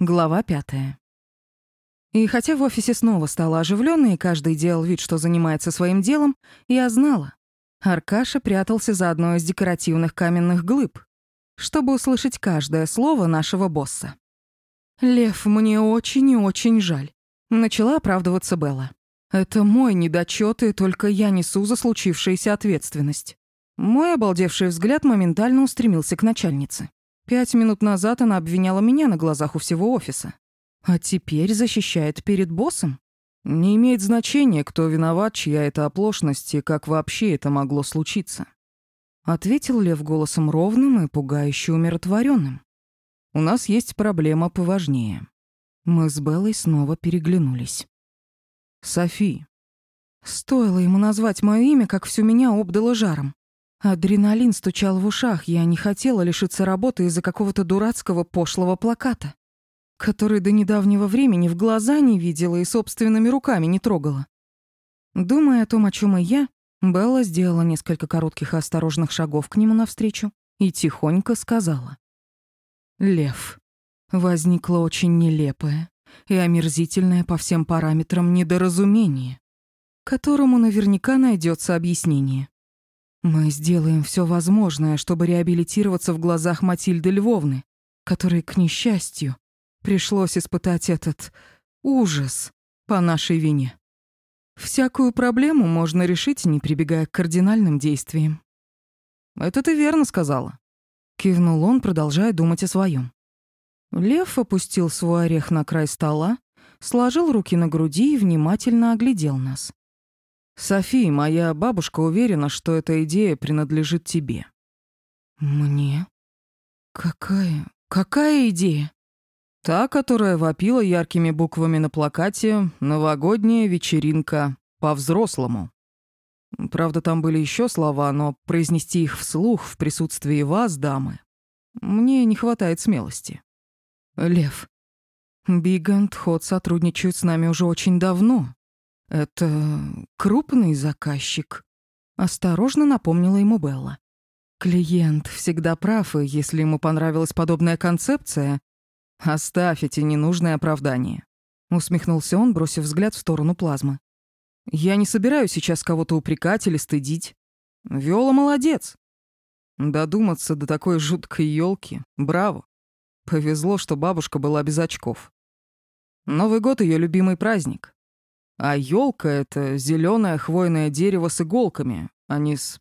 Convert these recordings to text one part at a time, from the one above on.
Глава пятая. И хотя в офисе снова стало оживленно, и каждый делал вид, что занимается своим делом, я знала. Аркаша прятался за одной из декоративных каменных глыб, чтобы услышать каждое слово нашего босса. «Лев, мне очень и очень жаль», — начала оправдываться Белла. «Это мой недочёт, и только я несу за случившуюся ответственность». Мой обалдевший взгляд моментально устремился к начальнице. Пять минут назад она обвиняла меня на глазах у всего офиса. А теперь защищает перед боссом? Не имеет значения, кто виноват, чья это оплошность и как вообще это могло случиться. Ответил Лев голосом ровным и пугающе умиротворенным. У нас есть проблема поважнее. Мы с Беллой снова переглянулись. Софи. Стоило ему назвать мое имя, как всю меня обдало жаром. Адреналин стучал в ушах, я не хотела лишиться работы из-за какого-то дурацкого пошлого плаката, который до недавнего времени в глаза не видела и собственными руками не трогала. Думая о том, о чем и я, Белла сделала несколько коротких и осторожных шагов к нему навстречу и тихонько сказала. «Лев, возникло очень нелепое и омерзительное по всем параметрам недоразумение, которому наверняка найдется объяснение. Мы сделаем все возможное, чтобы реабилитироваться в глазах Матильды Львовны, которой, к несчастью, пришлось испытать этот ужас по нашей вине. Всякую проблему можно решить, не прибегая к кардинальным действиям. «Это ты верно сказала», — кивнул он, продолжая думать о своем. Лев опустил свой орех на край стола, сложил руки на груди и внимательно оглядел нас. Софи, моя бабушка уверена, что эта идея принадлежит тебе. Мне? Какая? Какая идея? Та, которая вопила яркими буквами на плакате «Новогодняя вечеринка по-взрослому». Правда, там были еще слова, но произнести их вслух в присутствии вас, дамы, мне не хватает смелости. Лев, Бигант Ход сотрудничают с нами уже очень давно. «Это крупный заказчик», — осторожно напомнила ему Белла. «Клиент всегда прав, и если ему понравилась подобная концепция, оставь эти ненужные оправдания», — усмехнулся он, бросив взгляд в сторону плазмы. «Я не собираюсь сейчас кого-то упрекать или стыдить. Виола молодец. Додуматься до такой жуткой елки, браво. Повезло, что бабушка была без очков. Новый год — ее любимый праздник. А елка это зеленое хвойное дерево с иголками, а не с...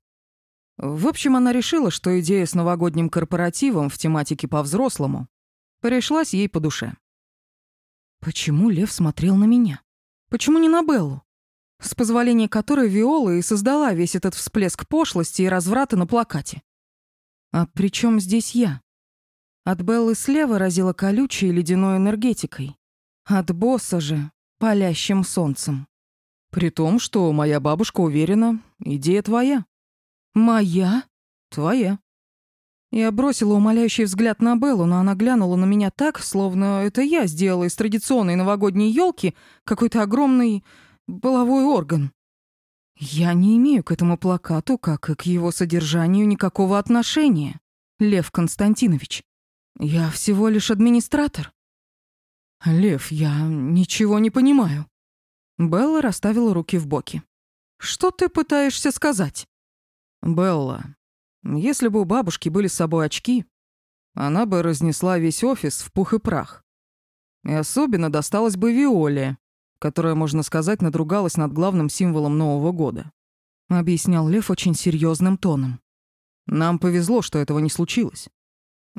В общем, она решила, что идея с новогодним корпоративом в тематике по-взрослому пришлась ей по душе. Почему Лев смотрел на меня? Почему не на Беллу? С позволения которой Виола и создала весь этот всплеск пошлости и разврата на плакате. А при чем здесь я? От Беллы слева разила колючей ледяной энергетикой. От босса же палящим солнцем. При том, что моя бабушка уверена, идея твоя. Моя? Твоя. Я бросила умоляющий взгляд на Беллу, но она глянула на меня так, словно это я сделала из традиционной новогодней елки какой-то огромный половой орган. Я не имею к этому плакату, как и к его содержанию, никакого отношения, Лев Константинович. Я всего лишь администратор. «Лев, я ничего не понимаю». Белла расставила руки в боки. «Что ты пытаешься сказать?» «Белла, если бы у бабушки были с собой очки, она бы разнесла весь офис в пух и прах. И особенно досталось бы Виоле, которая, можно сказать, надругалась над главным символом Нового года», объяснял Лев очень серьезным тоном. «Нам повезло, что этого не случилось.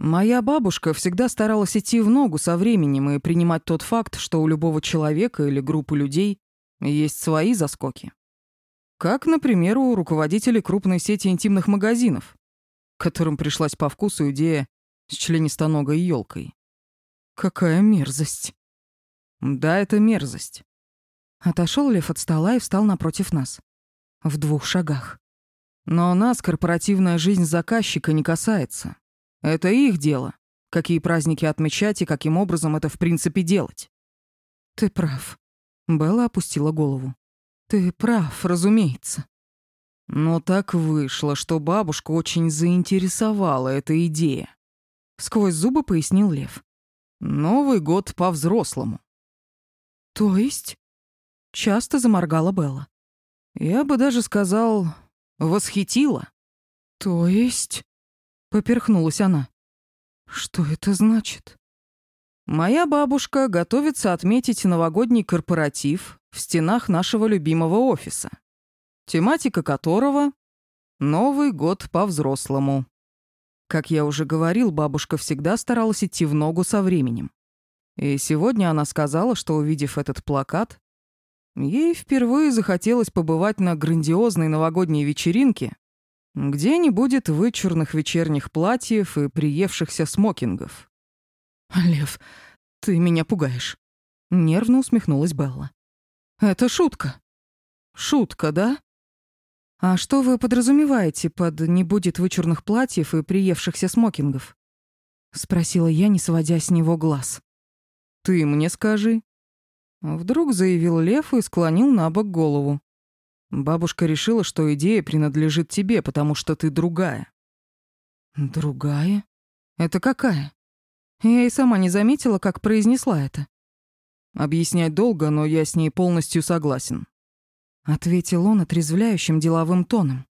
Моя бабушка всегда старалась идти в ногу со временем и принимать тот факт, что у любого человека или группы людей есть свои заскоки. Как, например, у руководителей крупной сети интимных магазинов, которым пришлась по вкусу идея с членистоногой елкой. Какая мерзость. Да, это мерзость. Отошел Лев от стола и встал напротив нас. В двух шагах. Но нас корпоративная жизнь заказчика не касается. Это их дело, какие праздники отмечать и каким образом это в принципе делать. Ты прав. Белла опустила голову. Ты прав, разумеется. Но так вышло, что бабушку очень заинтересовала эта идея. Сквозь зубы пояснил Лев. Новый год по-взрослому. То есть? Часто заморгала Белла. Я бы даже сказал, восхитила. То есть? Поперхнулась она. Что это значит? Моя бабушка готовится отметить новогодний корпоратив в стенах нашего любимого офиса, тематика которого — Новый год по-взрослому. Как я уже говорил, бабушка всегда старалась идти в ногу со временем. И сегодня она сказала, что, увидев этот плакат, ей впервые захотелось побывать на грандиозной новогодней вечеринке, где не будет вычурных вечерних платьев и приевшихся смокингов. «Лев, ты меня пугаешь», — нервно усмехнулась Белла. «Это шутка». «Шутка, да?» «А что вы подразумеваете под «не будет вычурных платьев и приевшихся смокингов»?» — спросила я, не сводя с него глаз. «Ты мне скажи». Вдруг заявил Лев и склонил на бок голову. Бабушка решила, что идея принадлежит тебе, потому что ты другая. Другая? Это какая? Я и сама не заметила, как произнесла это. Объяснять долго, но я с ней полностью согласен. Ответил он отрезвляющим деловым тоном.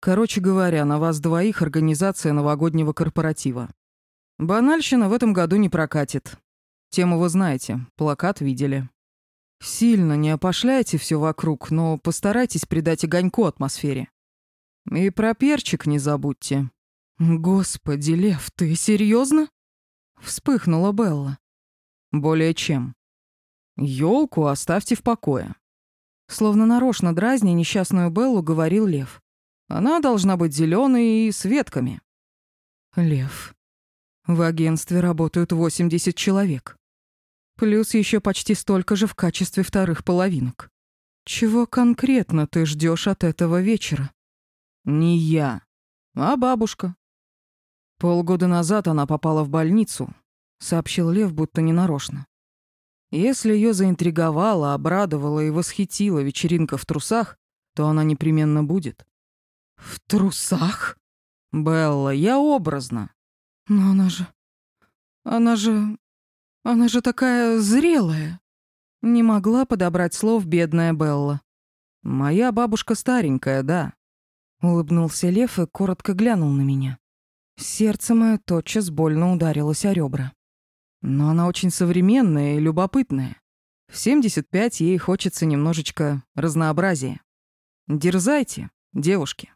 Короче говоря, на вас двоих организация новогоднего корпоратива. Банальщина в этом году не прокатит. Тему вы знаете, плакат видели. Сильно не опошляйте все вокруг, но постарайтесь придать огоньку атмосфере. И про перчик не забудьте. Господи, Лев, ты серьезно? Вспыхнула Белла. Более чем. Ёлку оставьте в покое. Словно нарочно дразня несчастную Беллу, говорил Лев. Она должна быть зеленой и с ветками. Лев. В агентстве работают 80 человек. Плюс еще почти столько же в качестве вторых половинок. Чего конкретно ты ждешь от этого вечера? Не я, а бабушка. Полгода назад она попала в больницу, сообщил Лев, будто ненарочно. Если ее заинтриговала, обрадовала и восхитила вечеринка в трусах, то она непременно будет. В трусах? Белла, я образно. Но она же... Она же... Она же такая зрелая. Не могла подобрать слов бедная Белла. Моя бабушка старенькая, да. Улыбнулся Лев и коротко глянул на меня. Сердце мое тотчас больно ударилось о ребра. Но она очень современная и любопытная. В 75 ей хочется немножечко разнообразия. Дерзайте, девушки.